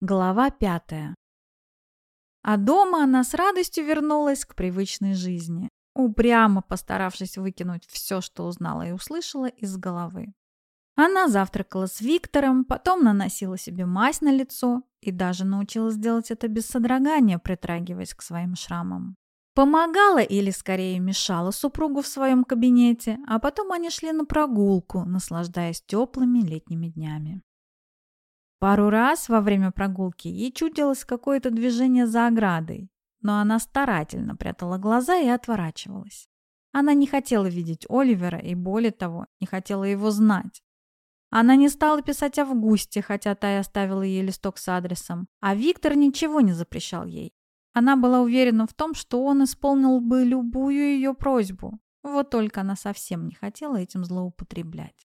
Глава пятая. А дома она с радостью вернулась к привычной жизни, упрямо постаравшись выкинуть все, что узнала и услышала, из головы. Она завтракала с Виктором, потом наносила себе мазь на лицо и даже научилась делать это без содрогания, притрагиваясь к своим шрамам. Помогала или скорее мешала супругу в своем кабинете, а потом они шли на прогулку, наслаждаясь теплыми летними днями. Пару раз во время прогулки ей чудилось какое-то движение за оградой, но она старательно прятала глаза и отворачивалась. Она не хотела видеть Оливера и, более того, не хотела его знать. Она не стала писать Августе, хотя та и оставила ей листок с адресом, а Виктор ничего не запрещал ей. Она была уверена в том, что он исполнил бы любую ее просьбу, вот только она совсем не хотела этим злоупотреблять.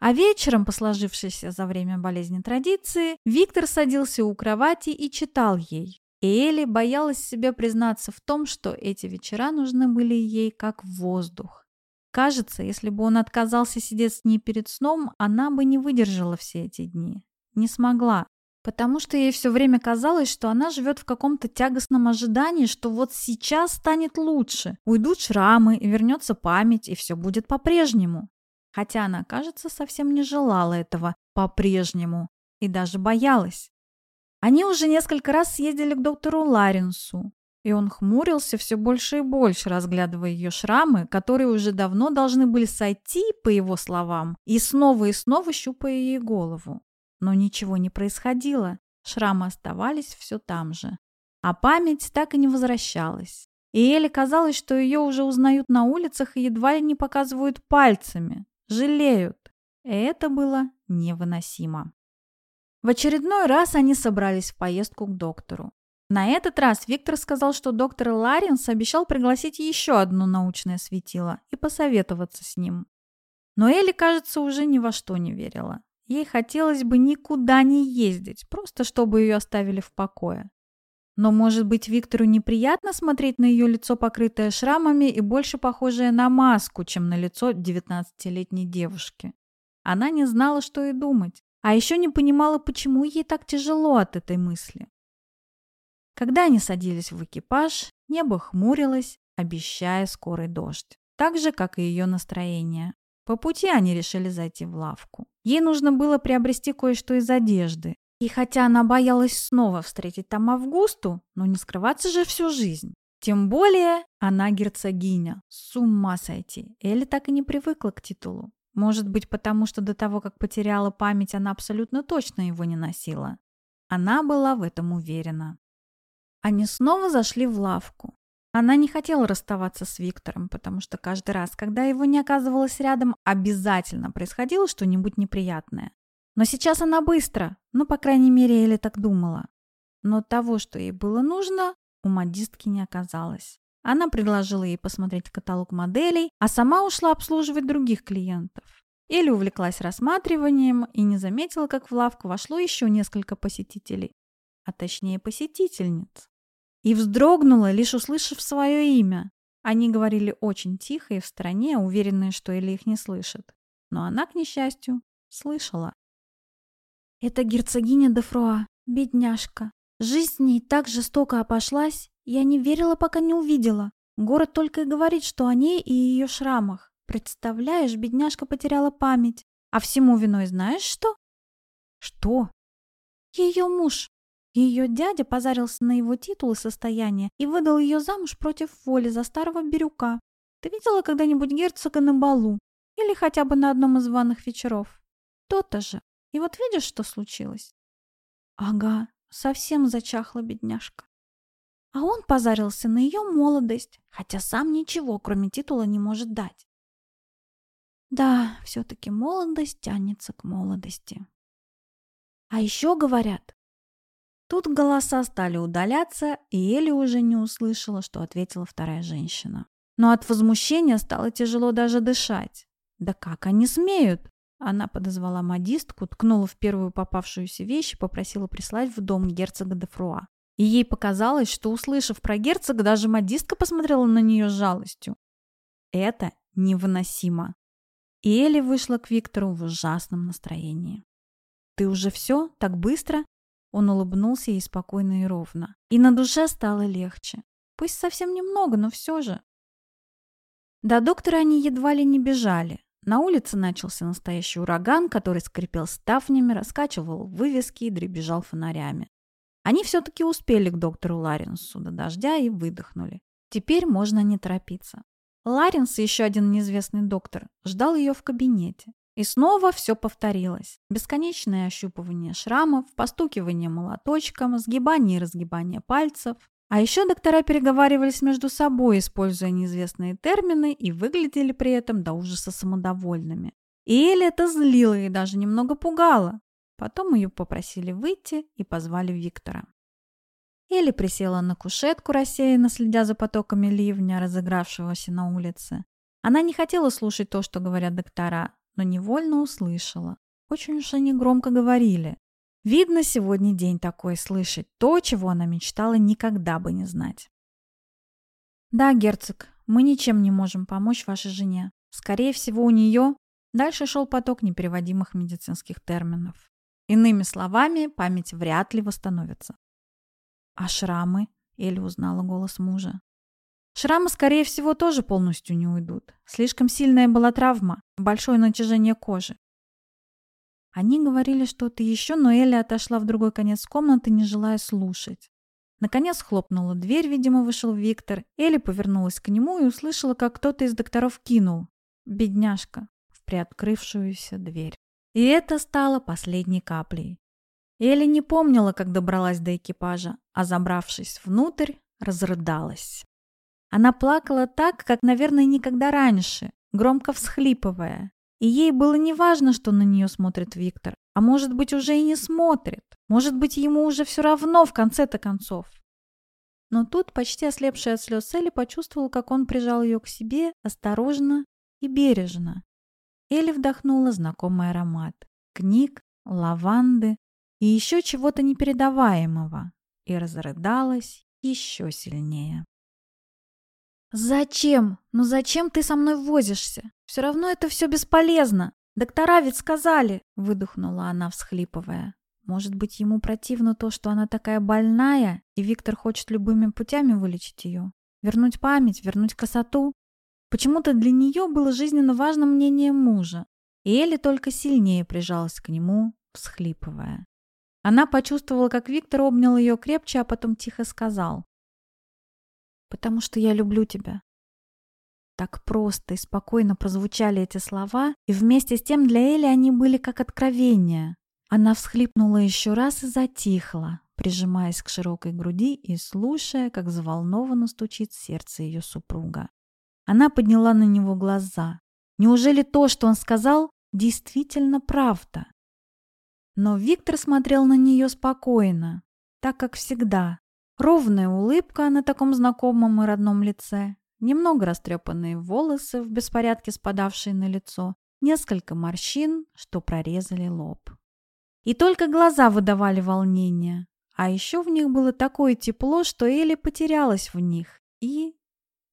А вечером, по сложившейся за время болезни традиции, Виктор садился у кровати и читал ей. И Элли боялась себе признаться в том, что эти вечера нужны были ей как воздух. Кажется, если бы он отказался сидеть с ней перед сном, она бы не выдержала все эти дни. Не смогла, потому что ей все время казалось, что она живет в каком-то тягостном ожидании, что вот сейчас станет лучше. Уйдут шрамы, и вернется память, и все будет по-прежнему хотя она, кажется, совсем не желала этого по-прежнему и даже боялась. Они уже несколько раз съездили к доктору Ларенсу, и он хмурился все больше и больше, разглядывая ее шрамы, которые уже давно должны были сойти, по его словам, и снова и снова щупая ей голову. Но ничего не происходило, шрамы оставались все там же. А память так и не возвращалась. И Эле казалось, что ее уже узнают на улицах и едва ли не показывают пальцами, жалеют. И это было невыносимо. В очередной раз они собрались в поездку к доктору. На этот раз Виктор сказал, что доктор Ларинс обещал пригласить еще одно научное светило и посоветоваться с ним. Но Элли, кажется, уже ни во что не верила. Ей хотелось бы никуда не ездить, просто чтобы ее оставили в покое. Но, может быть, Виктору неприятно смотреть на ее лицо, покрытое шрамами и больше похожее на маску, чем на лицо 19-летней девушки. Она не знала, что и думать, а еще не понимала, почему ей так тяжело от этой мысли. Когда они садились в экипаж, небо хмурилось, обещая скорый дождь, так же, как и ее настроение. По пути они решили зайти в лавку. Ей нужно было приобрести кое-что из одежды, и хотя она боялась снова встретить там Августу, но не скрываться же всю жизнь. Тем более она герцогиня. С ума сойти. Элли так и не привыкла к титулу. Может быть, потому что до того, как потеряла память, она абсолютно точно его не носила. Она была в этом уверена. Они снова зашли в лавку. Она не хотела расставаться с Виктором, потому что каждый раз, когда его не оказывалось рядом, обязательно происходило что-нибудь неприятное. Но сейчас она быстро, ну, по крайней мере, Элли так думала. Но того, что ей было нужно, у модистки не оказалось. Она предложила ей посмотреть каталог моделей, а сама ушла обслуживать других клиентов. Элли увлеклась рассматриванием и не заметила, как в лавку вошло еще несколько посетителей, а точнее посетительниц. И вздрогнула, лишь услышав свое имя. Они говорили очень тихо и в стороне, уверенные, что Элли их не слышит. Но она, к несчастью, слышала. Это герцогиня де Фруа, бедняжка. Жизнь с ней так жестоко обошлась, я не верила, пока не увидела. Город только и говорит, что о ней и ее шрамах. Представляешь, бедняжка потеряла память. А всему виной знаешь что? Что? Ее муж. Ее дядя позарился на его титул и состояние и выдал ее замуж против воли за старого бирюка. Ты видела когда-нибудь герцога на балу? Или хотя бы на одном из званых вечеров? То-то же. И вот видишь, что случилось? Ага, совсем зачахла бедняжка. А он позарился на ее молодость, хотя сам ничего, кроме титула, не может дать. Да, все-таки молодость тянется к молодости. А еще говорят... Тут голоса стали удаляться, и Элли уже не услышала, что ответила вторая женщина. Но от возмущения стало тяжело даже дышать. Да как они смеют? Она подозвала модистку, ткнула в первую попавшуюся вещь и попросила прислать в дом герцога де Фруа. И ей показалось, что, услышав про герцога, даже модистка посмотрела на нее с жалостью. Это невыносимо. И Элли вышла к Виктору в ужасном настроении. «Ты уже все? Так быстро?» Он улыбнулся ей спокойно и ровно. И на душе стало легче. Пусть совсем немного, но все же. До доктора они едва ли не бежали. На улице начался настоящий ураган, который скрипел ставнями, раскачивал вывески и дребезжал фонарями. Они все-таки успели к доктору Ларинсу до дождя и выдохнули. Теперь можно не торопиться. Ларинс, еще один неизвестный доктор, ждал ее в кабинете. И снова все повторилось. Бесконечное ощупывание шрамов, постукивание молоточком, сгибание и разгибание пальцев. А еще доктора переговаривались между собой, используя неизвестные термины, и выглядели при этом до ужаса самодовольными. И Элли это злило и даже немного пугало. Потом ее попросили выйти и позвали Виктора. Элли присела на кушетку, рассеянно следя за потоками ливня, разыгравшегося на улице. Она не хотела слушать то, что говорят доктора, но невольно услышала. Очень уж они громко говорили. Видно, сегодня день такой слышать то, чего она мечтала никогда бы не знать. «Да, герцог, мы ничем не можем помочь вашей жене. Скорее всего, у нее...» Дальше шел поток непереводимых медицинских терминов. Иными словами, память вряд ли восстановится. «А шрамы?» — Элли узнала голос мужа. Шрамы, скорее всего, тоже полностью не уйдут. Слишком сильная была травма, большое натяжение кожи. Они говорили что-то еще, но Элли отошла в другой конец комнаты, не желая слушать. Наконец хлопнула дверь, видимо, вышел Виктор. Элли повернулась к нему и услышала, как кто-то из докторов кинул. Бедняжка в приоткрывшуюся дверь. И это стало последней каплей. Элли не помнила, как добралась до экипажа, а забравшись внутрь, разрыдалась. Она плакала так, как, наверное, никогда раньше, громко всхлипывая. И ей было неважно, что на нее смотрит Виктор. А может быть, уже и не смотрит. Может быть, ему уже все равно в конце-то концов. Но тут, почти ослепшая от слез Элли, почувствовала, как он прижал ее к себе осторожно и бережно. Элли вдохнула знакомый аромат. Книг, лаванды и еще чего-то непередаваемого. И разрыдалась еще сильнее. «Зачем? Ну зачем ты со мной возишься? Все равно это все бесполезно. Доктора ведь сказали!» — выдохнула она, всхлипывая. Может быть, ему противно то, что она такая больная, и Виктор хочет любыми путями вылечить ее? Вернуть память, вернуть красоту? Почему-то для нее было жизненно важно мнение мужа, и Элли только сильнее прижалась к нему, всхлипывая. Она почувствовала, как Виктор обнял ее крепче, а потом тихо сказал потому что я люблю тебя». Так просто и спокойно прозвучали эти слова, и вместе с тем для Эли они были как откровения. Она всхлипнула еще раз и затихла, прижимаясь к широкой груди и слушая, как взволнованно стучит сердце ее супруга. Она подняла на него глаза. Неужели то, что он сказал, действительно правда? Но Виктор смотрел на нее спокойно, так как всегда, Ровная улыбка на таком знакомом и родном лице, немного растрепанные волосы в беспорядке спадавшие на лицо, несколько морщин, что прорезали лоб. И только глаза выдавали волнение, а еще в них было такое тепло, что Элли потерялась в них, и...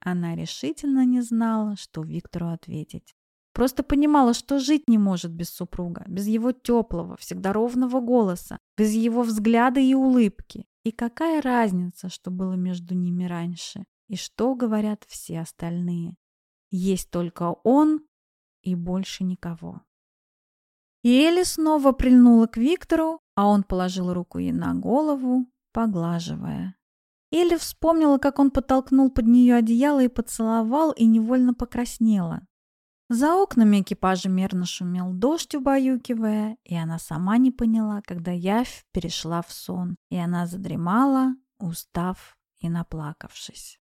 Она решительно не знала, что Виктору ответить. Просто понимала, что жить не может без супруга, без его теплого, всегда ровного голоса, без его взгляда и улыбки. И какая разница, что было между ними раньше, и что говорят все остальные. Есть только он и больше никого. И Элли снова прильнула к Виктору, а он положил руку ей на голову, поглаживая. Элли вспомнила, как он подтолкнул под нее одеяло и поцеловал, и невольно покраснела. За окнами экипажа мерно шумел дождь, убаюкивая, и она сама не поняла, когда явь перешла в сон, и она задремала, устав и наплакавшись.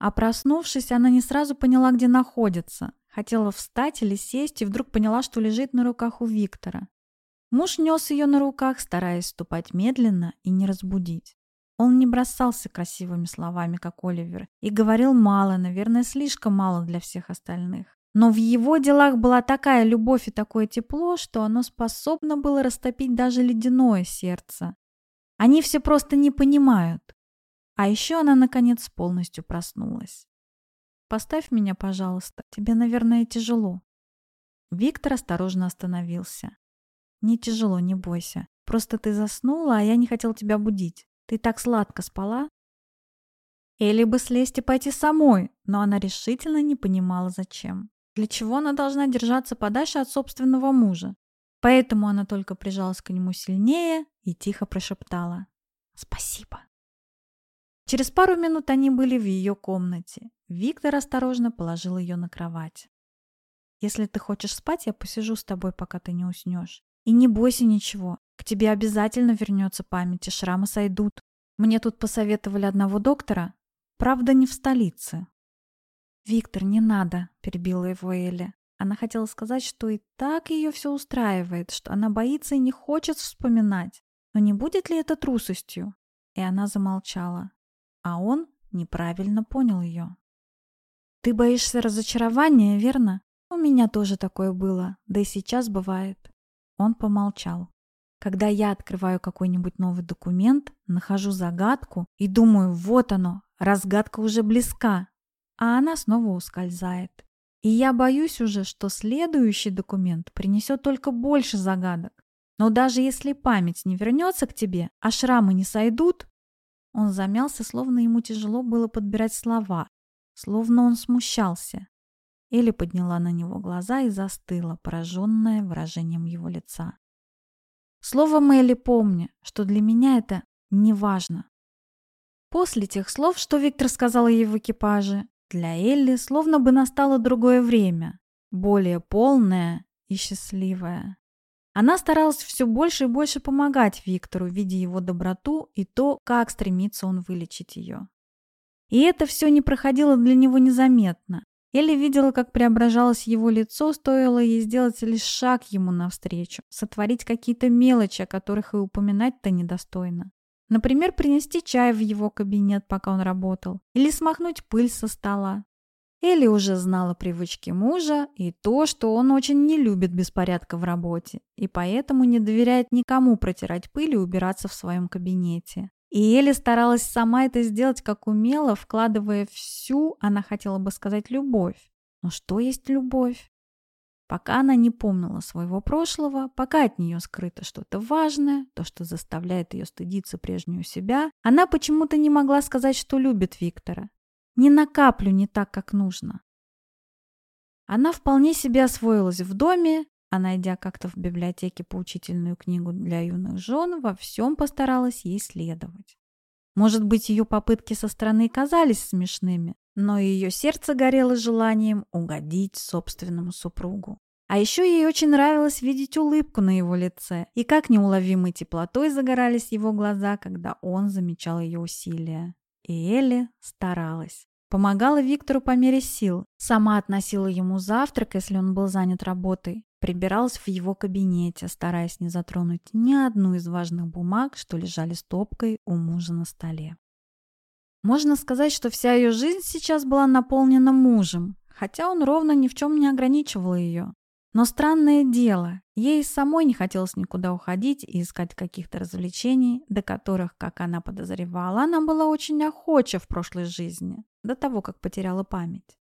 А проснувшись, она не сразу поняла, где находится. Хотела встать или сесть, и вдруг поняла, что лежит на руках у Виктора. Муж нес ее на руках, стараясь ступать медленно и не разбудить. Он не бросался красивыми словами, как Оливер, и говорил мало, наверное, слишком мало для всех остальных. Но в его делах была такая любовь и такое тепло, что оно способно было растопить даже ледяное сердце. Они все просто не понимают. А еще она, наконец, полностью проснулась. «Поставь меня, пожалуйста. Тебе, наверное, тяжело». Виктор осторожно остановился. «Не тяжело, не бойся. Просто ты заснула, а я не хотел тебя будить. Ты так сладко спала?» Элли бы слезть и пойти самой, но она решительно не понимала, зачем. Для чего она должна держаться подальше от собственного мужа? Поэтому она только прижалась к нему сильнее и тихо прошептала «Спасибо». Через пару минут они были в ее комнате. Виктор осторожно положил ее на кровать. «Если ты хочешь спать, я посижу с тобой, пока ты не уснешь. И не бойся ничего. К тебе обязательно вернется память, и шрамы сойдут. Мне тут посоветовали одного доктора, правда, не в столице». «Виктор, не надо», — перебила его Эля. Она хотела сказать, что и так ее все устраивает, что она боится и не хочет вспоминать. Но не будет ли это трусостью? И она замолчала. А он неправильно понял ее. «Ты боишься разочарования, верно? У меня тоже такое было, да и сейчас бывает». Он помолчал. Когда я открываю какой-нибудь новый документ, нахожу загадку и думаю, вот оно, разгадка уже близка, а она снова ускользает. И я боюсь уже, что следующий документ принесет только больше загадок. Но даже если память не вернется к тебе, а шрамы не сойдут, он замялся, словно ему тяжело было подбирать слова, словно он смущался. Элли подняла на него глаза и застыла, пораженная выражением его лица. Слово Элли помни, что для меня это не важно. После тех слов, что Виктор сказал ей в экипаже, для Элли словно бы настало другое время, более полное и счастливое. Она старалась все больше и больше помогать Виктору, видя его доброту и то, как стремится он вылечить ее. И это все не проходило для него незаметно. Элли видела, как преображалось его лицо, стоило ей сделать лишь шаг ему навстречу, сотворить какие-то мелочи, о которых и упоминать-то недостойно. Например, принести чай в его кабинет, пока он работал, или смахнуть пыль со стола. Элли уже знала привычки мужа и то, что он очень не любит беспорядка в работе, и поэтому не доверяет никому протирать пыль и убираться в своем кабинете. И Элли старалась сама это сделать как умела, вкладывая всю, она хотела бы сказать, любовь. Но что есть любовь? Пока она не помнила своего прошлого, пока от нее скрыто что-то важное, то, что заставляет ее стыдиться прежнюю себя, она почему-то не могла сказать, что любит Виктора. Ни на каплю не так, как нужно. Она вполне себе освоилась в доме, а найдя как-то в библиотеке поучительную книгу для юных жен, во всем постаралась ей следовать. Может быть, ее попытки со стороны казались смешными, но ее сердце горело желанием угодить собственному супругу. А еще ей очень нравилось видеть улыбку на его лице, и как неуловимой теплотой загорались его глаза, когда он замечал ее усилия. И Элли старалась. Помогала Виктору по мере сил, сама относила ему завтрак, если он был занят работой, прибиралась в его кабинете, стараясь не затронуть ни одну из важных бумаг, что лежали стопкой у мужа на столе. Можно сказать, что вся ее жизнь сейчас была наполнена мужем, хотя он ровно ни в чем не ограничивал ее. Но странное дело, ей самой не хотелось никуда уходить и искать каких-то развлечений, до которых, как она подозревала, она была очень охоча в прошлой жизни, до того, как потеряла память.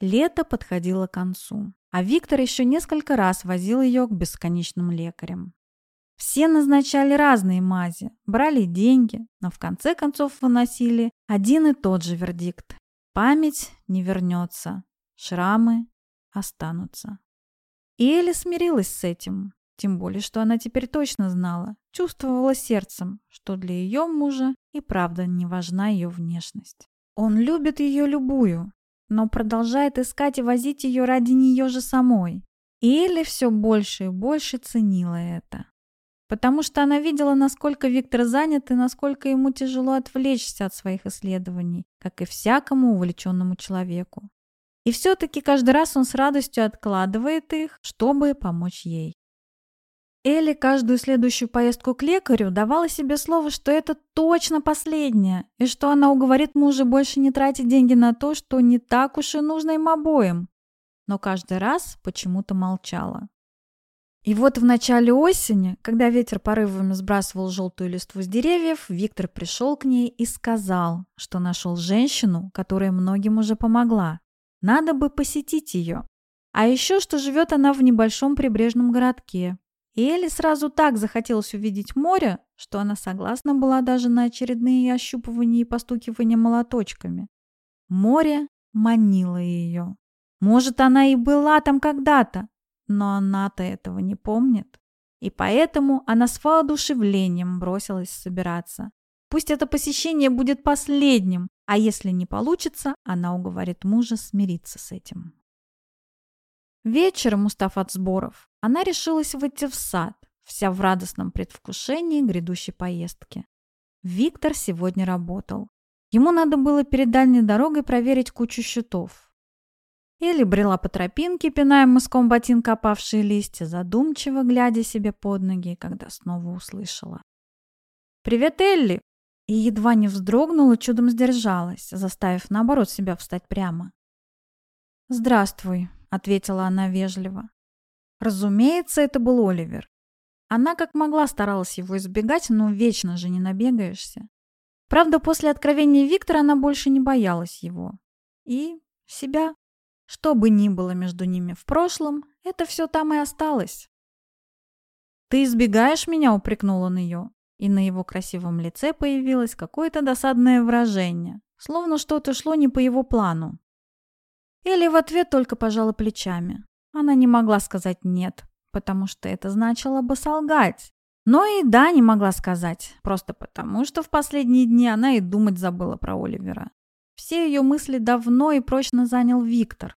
Лето подходило к концу, а Виктор еще несколько раз возил ее к бесконечным лекарям. Все назначали разные мази, брали деньги, но в конце концов выносили один и тот же вердикт. Память не вернется, шрамы останутся. И Эля смирилась с этим, тем более, что она теперь точно знала, чувствовала сердцем, что для ее мужа и правда не важна ее внешность. Он любит ее любую, но продолжает искать и возить ее ради нее же самой. И Элли все больше и больше ценила это потому что она видела, насколько Виктор занят и насколько ему тяжело отвлечься от своих исследований, как и всякому увлеченному человеку. И все-таки каждый раз он с радостью откладывает их, чтобы помочь ей. Элли каждую следующую поездку к лекарю давала себе слово, что это точно последняя, и что она уговорит мужа больше не тратить деньги на то, что не так уж и нужно им обоим. Но каждый раз почему-то молчала. И вот в начале осени, когда ветер порывами сбрасывал желтую листву с деревьев, Виктор пришел к ней и сказал, что нашел женщину, которая многим уже помогла. Надо бы посетить ее. А еще, что живет она в небольшом прибрежном городке. И Элли сразу так захотелось увидеть море, что она согласна была даже на очередные ощупывания и постукивания молоточками. Море манило ее. Может, она и была там когда-то, но она-то этого не помнит. И поэтому она с воодушевлением бросилась собираться. Пусть это посещение будет последним, а если не получится, она уговорит мужа смириться с этим. Вечером, устав от сборов, она решилась выйти в сад, вся в радостном предвкушении грядущей поездки. Виктор сегодня работал. Ему надо было перед дальней дорогой проверить кучу счетов. Элли брела по тропинке, пиная мыском ботинка опавшие листья, задумчиво глядя себе под ноги, когда снова услышала. «Привет, Элли!» И едва не вздрогнула, чудом сдержалась, заставив, наоборот, себя встать прямо. «Здравствуй», — ответила она вежливо. Разумеется, это был Оливер. Она как могла старалась его избегать, но вечно же не набегаешься. Правда, после откровения Виктора она больше не боялась его. И себя. Что бы ни было между ними в прошлом, это все там и осталось. «Ты избегаешь меня?» — упрекнул он ее. И на его красивом лице появилось какое-то досадное выражение, словно что-то шло не по его плану. Элли в ответ только пожала плечами. Она не могла сказать «нет», потому что это значило бы солгать. Но и «да» не могла сказать, просто потому что в последние дни она и думать забыла про Оливера. Все ее мысли давно и прочно занял Виктор.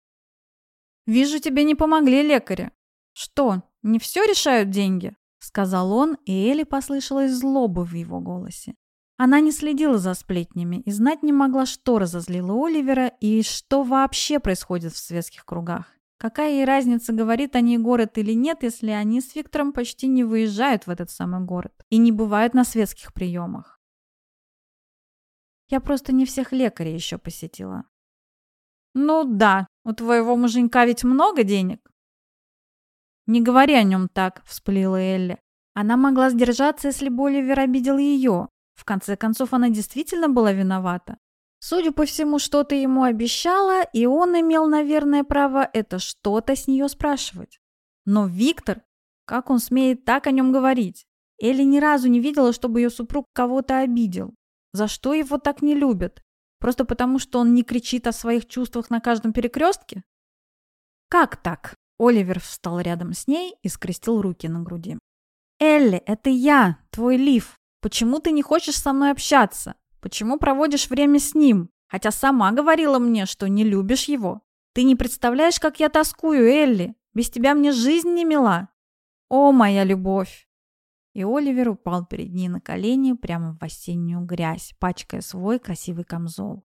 «Вижу, тебе не помогли лекари. Что, не все решают деньги?» Сказал он, и Элли послышалась злоба в его голосе. Она не следила за сплетнями и знать не могла, что разозлило Оливера и что вообще происходит в светских кругах. Какая ей разница, говорит о ней город или нет, если они с Виктором почти не выезжают в этот самый город и не бывают на светских приемах. Я просто не всех лекарей еще посетила. Ну да, у твоего муженька ведь много денег. Не говори о нем так, вспылила Элли. Она могла сдержаться, если бы Оливер обидел ее, в конце концов, она действительно была виновата. Судя по всему, что-то ему обещала, и он имел, наверное, право это что-то с нее спрашивать. Но Виктор, как он смеет так о нем говорить? Элли ни разу не видела, чтобы ее супруг кого-то обидел. За что его так не любят? Просто потому, что он не кричит о своих чувствах на каждом перекрестке? Как так? Оливер встал рядом с ней и скрестил руки на груди. «Элли, это я, твой Лив. Почему ты не хочешь со мной общаться? Почему проводишь время с ним? Хотя сама говорила мне, что не любишь его. Ты не представляешь, как я тоскую, Элли. Без тебя мне жизнь не мила. О, моя любовь!» И Оливер упал перед ней на колени прямо в осеннюю грязь, пачкая свой красивый камзол.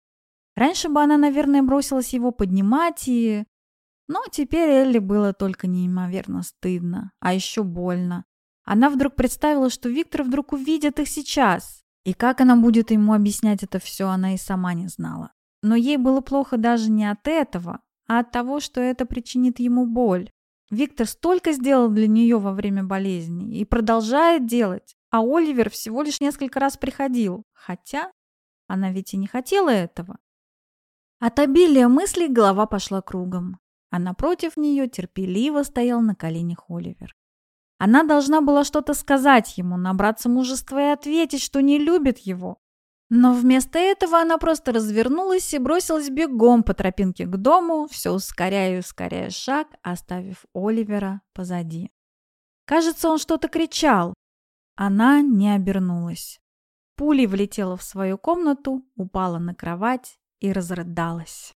Раньше бы она, наверное, бросилась его поднимать и... Но теперь Элли было только неимоверно стыдно, а еще больно. Она вдруг представила, что Виктор вдруг увидит их сейчас. И как она будет ему объяснять это все, она и сама не знала. Но ей было плохо даже не от этого, а от того, что это причинит ему боль. Виктор столько сделал для нее во время болезни и продолжает делать, а Оливер всего лишь несколько раз приходил, хотя она ведь и не хотела этого. От обилия мыслей голова пошла кругом, а напротив нее терпеливо стоял на коленях Оливер. Она должна была что-то сказать ему, набраться мужества и ответить, что не любит его. Но вместо этого она просто развернулась и бросилась бегом по тропинке к дому, все ускоряя и ускоряя шаг, оставив Оливера позади. Кажется, он что-то кричал. Она не обернулась. Пулей влетела в свою комнату, упала на кровать и разрыдалась.